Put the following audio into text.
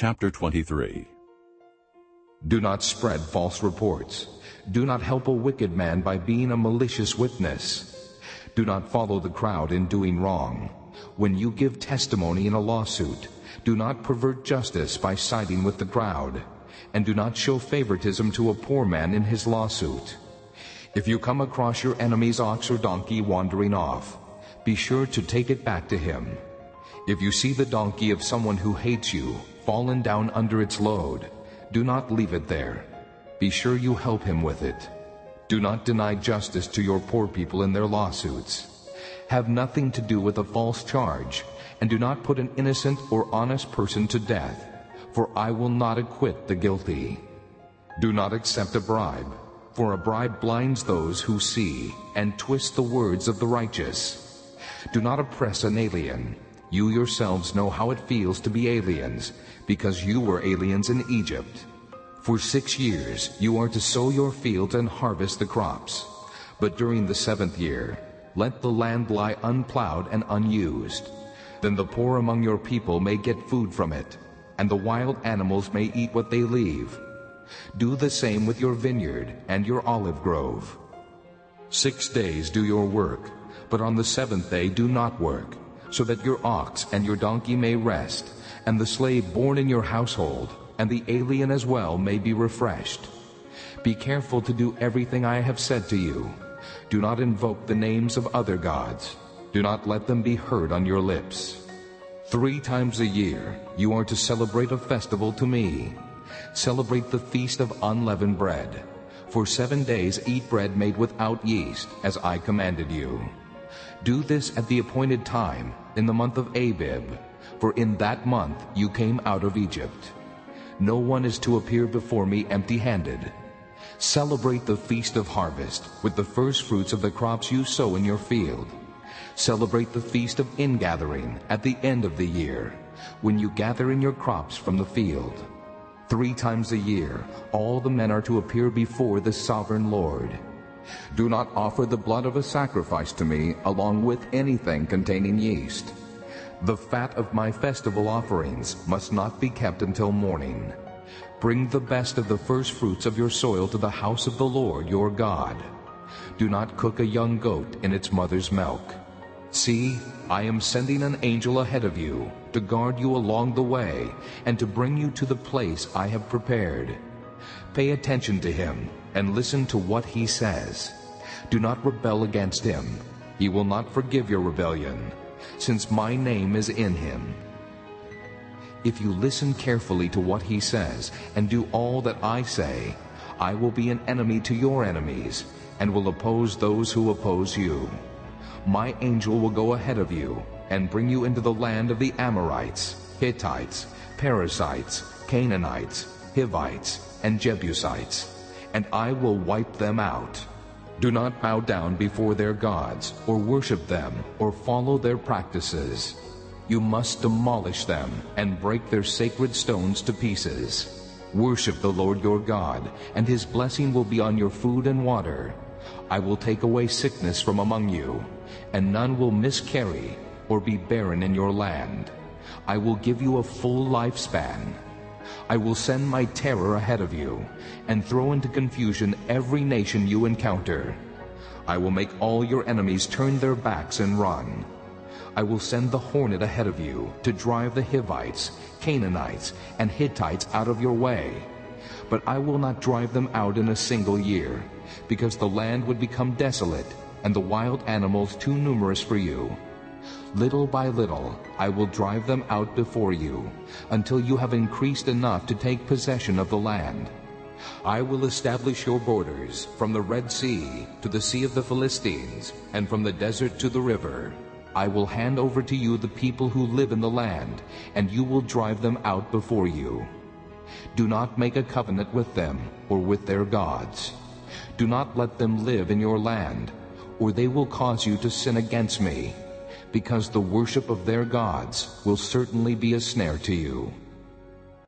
Chapter 23 Do not spread false reports. Do not help a wicked man by being a malicious witness. Do not follow the crowd in doing wrong. When you give testimony in a lawsuit, do not pervert justice by siding with the crowd, and do not show favoritism to a poor man in his lawsuit. If you come across your enemy's ox or donkey wandering off, be sure to take it back to him. If you see the donkey of someone who hates you fallen down under its load, do not leave it there. Be sure you help him with it. Do not deny justice to your poor people in their lawsuits. Have nothing to do with a false charge, and do not put an innocent or honest person to death, for I will not acquit the guilty. Do not accept a bribe, for a bribe blinds those who see and twists the words of the righteous. Do not oppress an alien. You yourselves know how it feels to be aliens, because you were aliens in Egypt. For six years you are to sow your fields and harvest the crops. But during the seventh year, let the land lie unplowed and unused. Then the poor among your people may get food from it, and the wild animals may eat what they leave. Do the same with your vineyard and your olive grove. Six days do your work, but on the seventh day do not work, so that your ox and your donkey may rest, and the slave born in your household, and the alien as well may be refreshed. Be careful to do everything I have said to you. Do not invoke the names of other gods. Do not let them be heard on your lips. Three times a year you are to celebrate a festival to me. Celebrate the feast of unleavened bread. For seven days eat bread made without yeast, as I commanded you. Do this at the appointed time, in the month of Abib, for in that month you came out of Egypt. No one is to appear before me empty-handed. Celebrate the feast of harvest with the first fruits of the crops you sow in your field. Celebrate the feast of ingathering at the end of the year, when you gather in your crops from the field. Three times a year all the men are to appear before the sovereign Lord. Do not offer the blood of a sacrifice to me along with anything containing yeast. The fat of my festival offerings must not be kept until morning. Bring the best of the first fruits of your soil to the house of the Lord your God. Do not cook a young goat in its mother's milk. See, I am sending an angel ahead of you to guard you along the way and to bring you to the place I have prepared. Pay attention to him and listen to what he says. Do not rebel against him. He will not forgive your rebellion, since my name is in him. If you listen carefully to what he says and do all that I say, I will be an enemy to your enemies and will oppose those who oppose you my angel will go ahead of you and bring you into the land of the Amorites, Hittites, Perizzites, Canaanites, Hivites, and Jebusites, and I will wipe them out. Do not bow down before their gods, or worship them, or follow their practices. You must demolish them and break their sacred stones to pieces. Worship the Lord your God, and his blessing will be on your food and water. I will take away sickness from among you, and none will miscarry or be barren in your land. I will give you a full lifespan. I will send my terror ahead of you and throw into confusion every nation you encounter. I will make all your enemies turn their backs and run. I will send the hornet ahead of you to drive the Hivites, Canaanites, and Hittites out of your way. But I will not drive them out in a single year, because the land would become desolate and the wild animals too numerous for you. Little by little I will drive them out before you, until you have increased enough to take possession of the land. I will establish your borders from the Red Sea to the Sea of the Philistines, and from the desert to the river. I will hand over to you the people who live in the land, and you will drive them out before you. Do not make a covenant with them or with their gods. Do not let them live in your land, or they will cause you to sin against me, because the worship of their gods will certainly be a snare to you.